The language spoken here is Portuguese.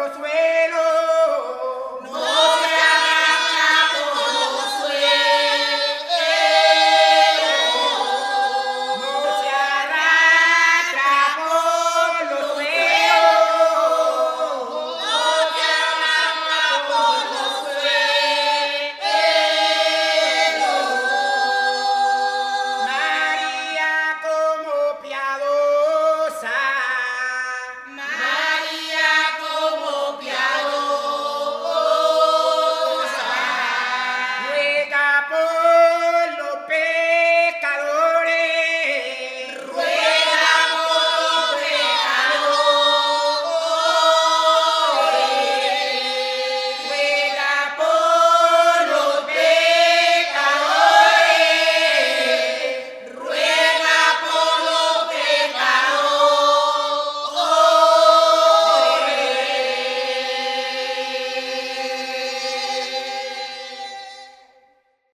goes away.